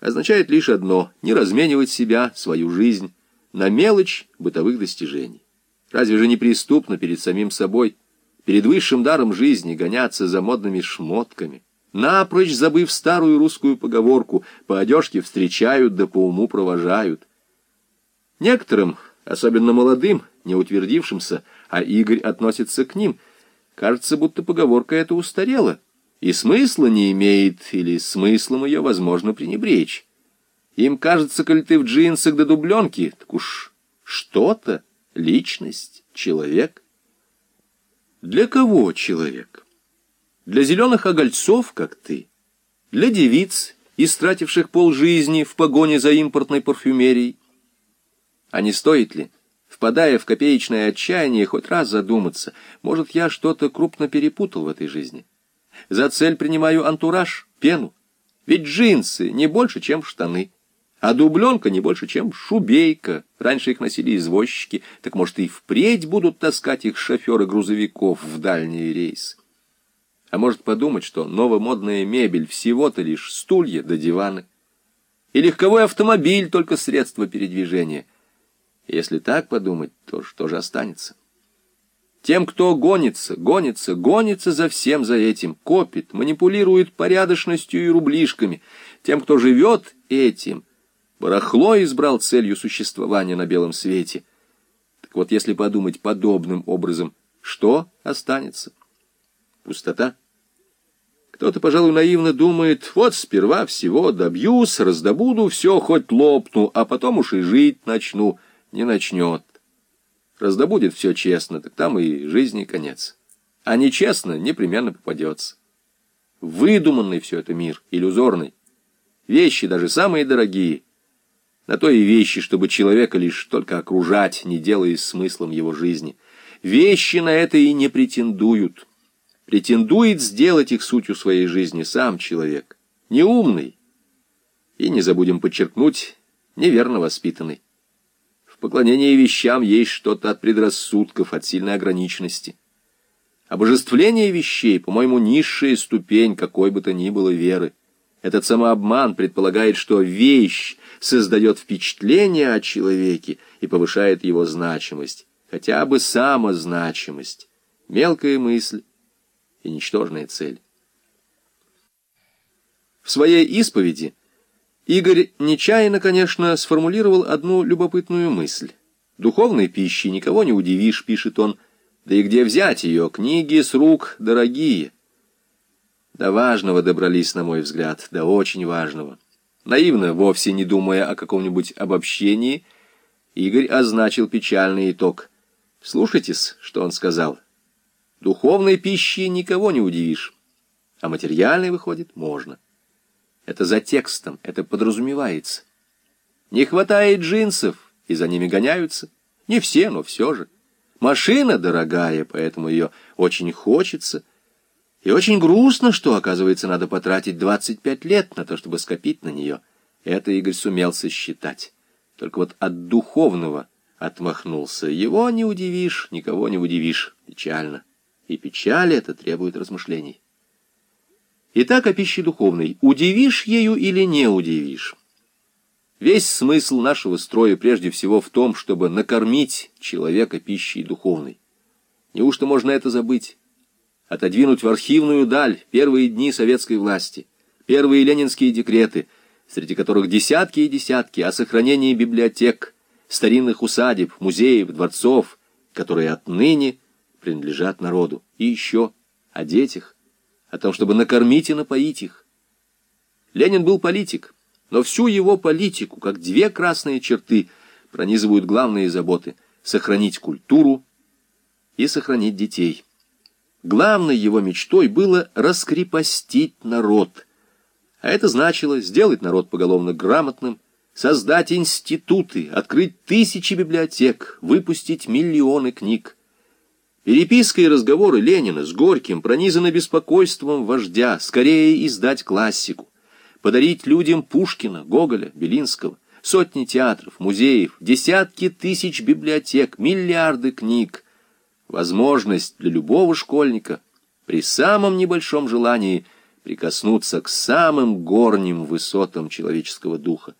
означает лишь одно — не разменивать себя, свою жизнь, на мелочь бытовых достижений. Разве же не преступно перед самим собой, перед высшим даром жизни гоняться за модными шмотками, напрочь забыв старую русскую поговорку «по одежке встречают, да по уму провожают». Некоторым, особенно молодым, не утвердившимся, а Игорь относится к ним, кажется, будто поговорка эта устарела, и смысла не имеет, или смыслом ее возможно пренебречь. Им кажется, коль ты в джинсах до дубленки, так уж что-то, личность, человек. Для кого человек? Для зеленых огольцов, как ты? Для девиц, истративших полжизни в погоне за импортной парфюмерией? А не стоит ли, впадая в копеечное отчаяние, хоть раз задуматься, может, я что-то крупно перепутал в этой жизни? За цель принимаю антураж, пену. Ведь джинсы не больше, чем штаны. А дубленка не больше, чем шубейка. Раньше их носили извозчики, так, может, и впредь будут таскать их шоферы грузовиков в дальние рейсы. А может подумать, что новомодная мебель всего-то лишь стулья да диваны. И легковой автомобиль только средство передвижения. Если так подумать, то что же останется? Тем, кто гонится, гонится, гонится за всем за этим, копит, манипулирует порядочностью и рублишками. Тем, кто живет этим, Барахло избрал целью существования на белом свете. Так вот, если подумать подобным образом, что останется? Пустота. Кто-то, пожалуй, наивно думает, вот сперва всего добьюсь, раздобуду все, хоть лопну, а потом уж и жить начну. Не начнет. Раздобудет все честно, так там и жизни конец. А нечестно непременно попадется. Выдуманный все это мир, иллюзорный. Вещи, даже самые дорогие — на то и вещи, чтобы человека лишь только окружать, не делая смыслом его жизни. Вещи на это и не претендуют. Претендует сделать их сутью своей жизни сам человек. Неумный. И, не забудем подчеркнуть, неверно воспитанный. В поклонении вещам есть что-то от предрассудков, от сильной ограниченности. Обожествление вещей, по-моему, низшая ступень какой бы то ни было веры. Этот самообман предполагает, что вещь создает впечатление о человеке и повышает его значимость, хотя бы самозначимость, мелкая мысль и ничтожная цель. В своей исповеди Игорь нечаянно, конечно, сформулировал одну любопытную мысль. «Духовной пищи никого не удивишь», — пишет он, — «да и где взять ее? Книги с рук дорогие». До важного добрались, на мой взгляд, до очень важного. Наивно, вовсе не думая о каком-нибудь обобщении, Игорь означил печальный итог. Слушайтесь, что он сказал. Духовной пищей никого не удивишь, а материальной, выходит, можно. Это за текстом, это подразумевается. Не хватает джинсов, и за ними гоняются. Не все, но все же. Машина дорогая, поэтому ее очень хочется — и очень грустно, что, оказывается, надо потратить 25 лет на то, чтобы скопить на нее. Это Игорь сумел сосчитать. Только вот от духовного отмахнулся. Его не удивишь, никого не удивишь. Печально. И печаль это требует размышлений. Итак, о пище духовной. Удивишь ею или не удивишь? Весь смысл нашего строя прежде всего в том, чтобы накормить человека пищей духовной. Неужто можно это забыть? отодвинуть в архивную даль первые дни советской власти, первые ленинские декреты, среди которых десятки и десятки о сохранении библиотек, старинных усадеб, музеев, дворцов, которые отныне принадлежат народу, и еще о детях, о том, чтобы накормить и напоить их. Ленин был политик, но всю его политику, как две красные черты, пронизывают главные заботы — сохранить культуру и сохранить детей. Главной его мечтой было раскрепостить народ. А это значило сделать народ поголовно грамотным, создать институты, открыть тысячи библиотек, выпустить миллионы книг. Переписка и разговоры Ленина с Горьким пронизаны беспокойством вождя, скорее издать классику, подарить людям Пушкина, Гоголя, Белинского, сотни театров, музеев, десятки тысяч библиотек, миллиарды книг — возможность для любого школьника при самом небольшом желании прикоснуться к самым горним высотам человеческого духа.